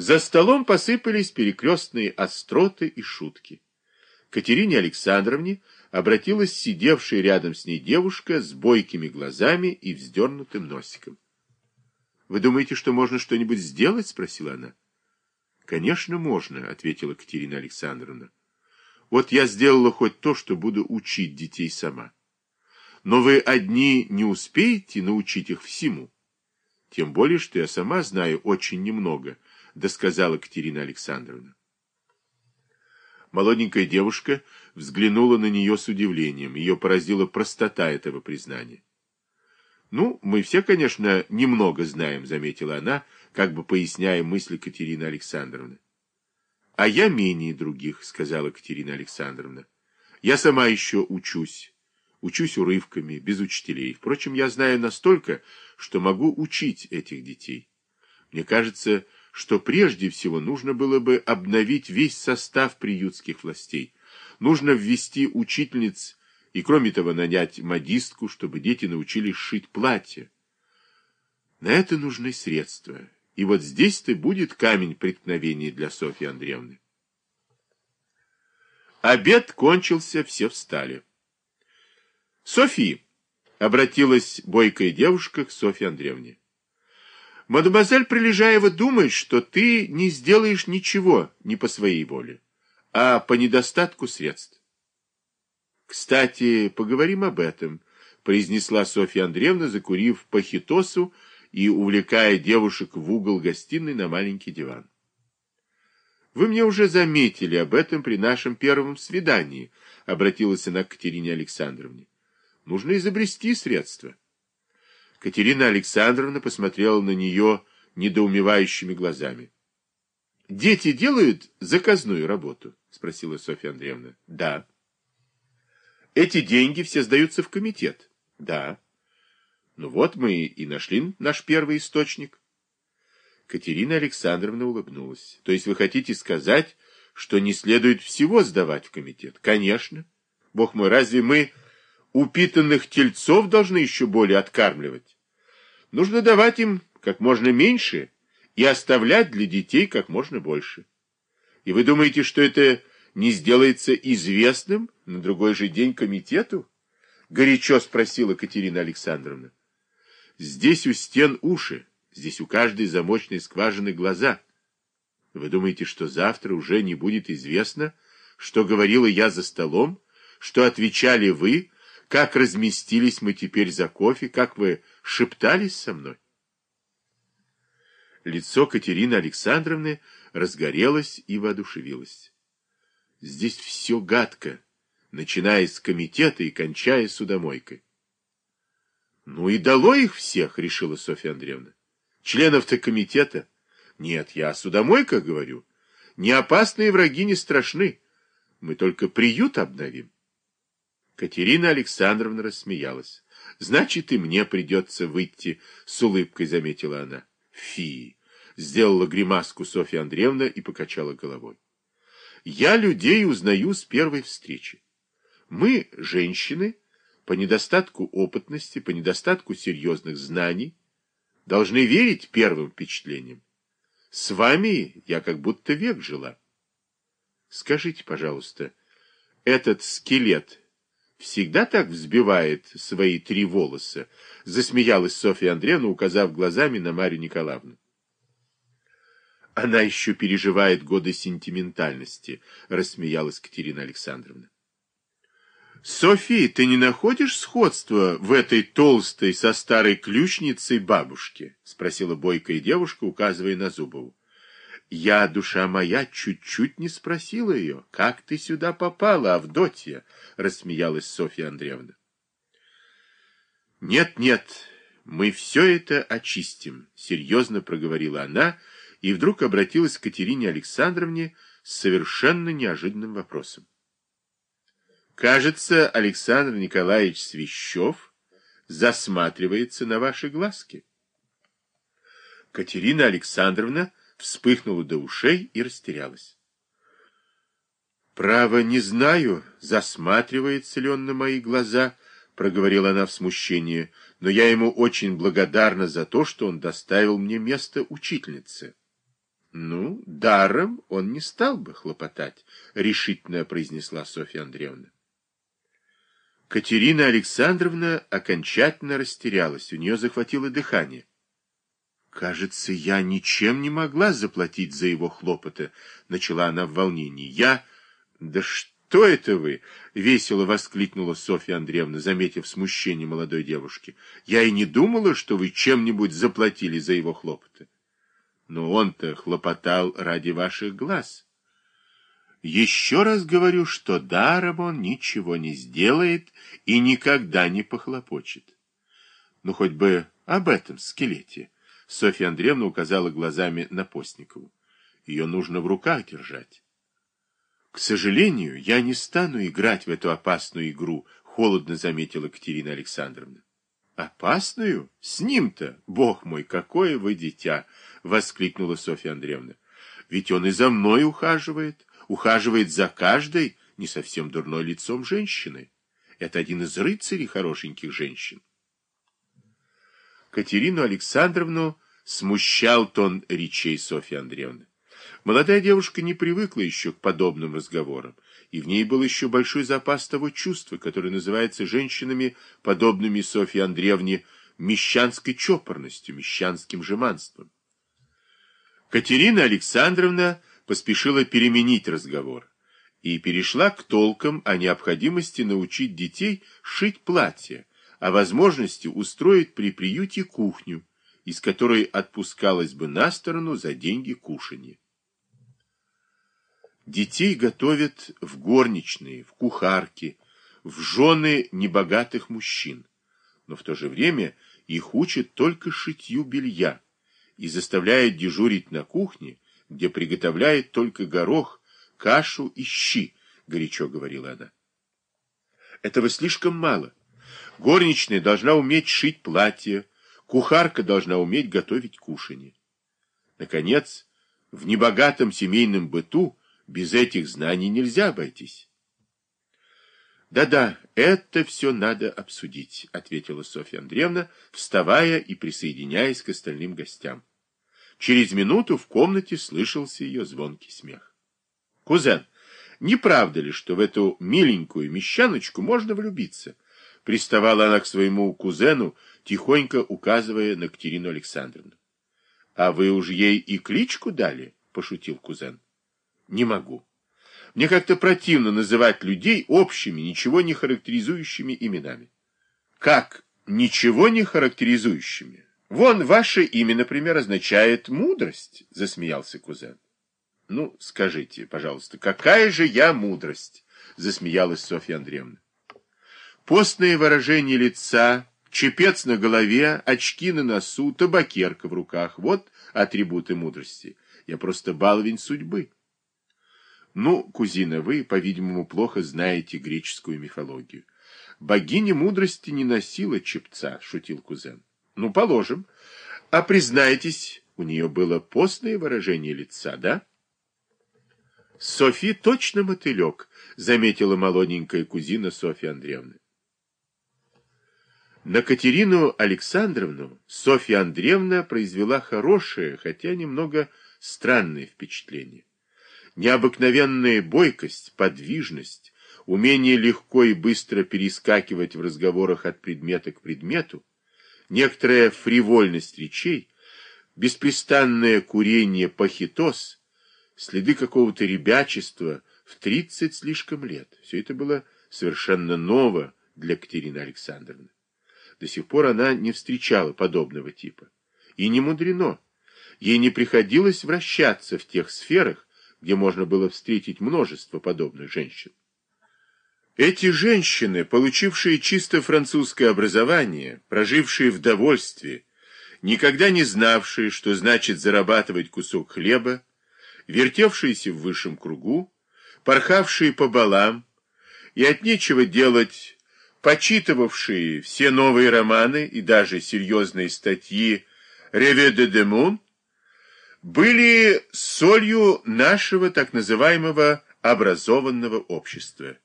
За столом посыпались перекрестные остроты и шутки. Катерине Александровне обратилась сидевшая рядом с ней девушка с бойкими глазами и вздернутым носиком. — Вы думаете, что можно что-нибудь сделать? — спросила она. — Конечно, можно, — ответила Катерина Александровна. — Вот я сделала хоть то, что буду учить детей сама. Но вы одни не успеете научить их всему. Тем более, что я сама знаю очень немного, — досказала Катерина Александровна. Молоденькая девушка взглянула на нее с удивлением. Ее поразила простота этого признания. «Ну, мы все, конечно, немного знаем», — заметила она, как бы поясняя мысли Катерины Александровны. «А я менее других», — сказала Катерина Александровна. «Я сама еще учусь. Учусь урывками, без учителей. Впрочем, я знаю настолько, что могу учить этих детей. Мне кажется, что прежде всего нужно было бы обновить весь состав приютских властей. Нужно ввести учительниц и, кроме того, нанять модистку, чтобы дети научились шить платья. На это нужны средства. И вот здесь-то будет камень преткновения для Софьи Андреевны. Обед кончился, все встали. Софи, обратилась бойкая девушка к Софье Андреевне. Мадемуазель Прилежаева думает, что ты не сделаешь ничего не по своей воле, а по недостатку средств. Кстати, поговорим об этом, произнесла Софья Андреевна, закурив пахитосу и увлекая девушек в угол гостиной на маленький диван. Вы мне уже заметили об этом при нашем первом свидании, обратилась она к Катерине Александровне. Нужно изобрести средства. Катерина Александровна посмотрела на нее недоумевающими глазами. «Дети делают заказную работу?» — спросила Софья Андреевна. «Да». «Эти деньги все сдаются в комитет?» «Да». «Ну вот мы и нашли наш первый источник». Катерина Александровна улыбнулась. «То есть вы хотите сказать, что не следует всего сдавать в комитет?» «Конечно. Бог мой, разве мы упитанных тельцов должны еще более откармливать. Нужно давать им как можно меньше и оставлять для детей как можно больше. И вы думаете, что это не сделается известным на другой же день комитету? Горячо спросила Катерина Александровна. Здесь у стен уши, здесь у каждой замочной скважины глаза. Вы думаете, что завтра уже не будет известно, что говорила я за столом, что отвечали вы, как разместились мы теперь за кофе, как вы шептались со мной. Лицо Катерины Александровны разгорелось и воодушевилось. Здесь все гадко, начиная с комитета и кончая судомойкой. Ну и дало их всех, решила Софья Андреевна. Членов-то комитета. Нет, я о судомойках говорю. Неопасные враги не страшны. Мы только приют обновим. Катерина Александровна рассмеялась. «Значит, и мне придется выйти», — с улыбкой заметила она. «Фи!» — сделала гримаску Софья Андреевна и покачала головой. «Я людей узнаю с первой встречи. Мы, женщины, по недостатку опытности, по недостатку серьезных знаний, должны верить первым впечатлениям. С вами я как будто век жила. Скажите, пожалуйста, этот скелет всегда так взбивает свои три волоса? Засмеялась Софья Андреевна, указав глазами на Марию Николаевну. Она еще переживает годы сентиментальности, рассмеялась Катерина Александровна. София, ты не находишь сходства в этой толстой со старой ключницей бабушке? Спросила бойкая девушка, указывая на Зубову. Я, душа моя, чуть-чуть не спросила ее, как ты сюда попала, Авдотья, рассмеялась Софья Андреевна. Нет, нет, мы все это очистим, серьезно проговорила она и вдруг обратилась к Катерине Александровне с совершенно неожиданным вопросом. Кажется, Александр Николаевич Свящев засматривается на ваши глазки. Катерина Александровна вспыхнула до ушей и растерялась. «Право, не знаю, засматривается ли он на мои глаза», — проговорила она в смущении, «но я ему очень благодарна за то, что он доставил мне место учительницы». Ну, даром он не стал бы хлопотать, решительно произнесла Софья Андреевна. Катерина Александровна окончательно растерялась, у нее захватило дыхание. «Кажется, я ничем не могла заплатить за его хлопоты», — начала она в волнении. «Я... Да что это вы?» — весело воскликнула Софья Андреевна, заметив смущение молодой девушки. «Я и не думала, что вы чем-нибудь заплатили за его хлопоты. Но он-то хлопотал ради ваших глаз». Еще раз говорю, что даром он ничего не сделает и никогда не похлопочет. Ну, хоть бы об этом скелете. Софья Андреевна указала глазами на Постникову. Ее нужно в руках держать. К сожалению, я не стану играть в эту опасную игру, холодно заметила Катерина Александровна. Опасную? С ним-то, бог мой, какое вы дитя! Воскликнула Софья Андреевна. Ведь он и за мной ухаживает ухаживает за каждой не совсем дурной лицом женщины. Это один из рыцарей хорошеньких женщин. Катерину Александровну смущал тон речей Софьи Андреевны. Молодая девушка не привыкла еще к подобным разговорам, и в ней был еще большой запас того чувства, которое называется женщинами, подобными Софье Андреевне, мещанской чопорностью, мещанским жеманством. Катерина Александровна поспешила переменить разговор и перешла к толкам о необходимости научить детей шить платья, о возможности устроить при приюте кухню, из которой отпускалась бы на сторону за деньги кушанье. Детей готовят в горничные, в кухарки, в жены небогатых мужчин, но в то же время их учат только шитью белья и заставляют дежурить на кухне, где приготовляет только горох, кашу и щи, горячо говорила она. Этого слишком мало. Горничная должна уметь шить платье, кухарка должна уметь готовить кушанье. Наконец, в небогатом семейном быту без этих знаний нельзя обойтись. «Да-да, это все надо обсудить», — ответила Софья Андреевна, вставая и присоединяясь к остальным гостям. Через минуту в комнате слышался ее звонкий смех. «Кузен, не правда ли, что в эту миленькую мещаночку можно влюбиться?» Приставала она к своему кузену, тихонько указывая на Катерину Александровну. «А вы уж ей и кличку дали?» — пошутил кузен. «Не могу. Мне как-то противно называть людей общими, ничего не характеризующими именами». «Как ничего не характеризующими?» Вон, ваше имя, например, означает мудрость, засмеялся кузен. Ну, скажите, пожалуйста, какая же я мудрость? Засмеялась Софья Андреевна. Постное выражение лица, чепец на голове, очки на носу, табакерка в руках. Вот атрибуты мудрости. Я просто баловень судьбы. Ну, кузина, вы, по-видимому, плохо знаете греческую мифологию. Богиня мудрости не носила чепца, шутил кузен. Ну, положим. А признайтесь, у нее было постное выражение лица, да? Софи точно мотылек, заметила молоденькая кузина Софья Андреевна. На Катерину Александровну Софья Андреевна произвела хорошее, хотя немного странное впечатление. Необыкновенная бойкость, подвижность, умение легко и быстро перескакивать в разговорах от предмета к предмету, некоторая фривольность речей, беспрестанное курение пахитос, следы какого-то ребячества в тридцать слишком лет. Все это было совершенно ново для Катерины Александровны. До сих пор она не встречала подобного типа. И не мудрено. Ей не приходилось вращаться в тех сферах, где можно было встретить множество подобных женщин. Эти женщины, получившие чисто французское образование, прожившие в довольстве, никогда не знавшие, что значит зарабатывать кусок хлеба, вертевшиеся в высшем кругу, порхавшие по балам и от нечего делать, почитывавшие все новые романы и даже серьезные статьи «Реве де Демун», были солью нашего так называемого образованного общества.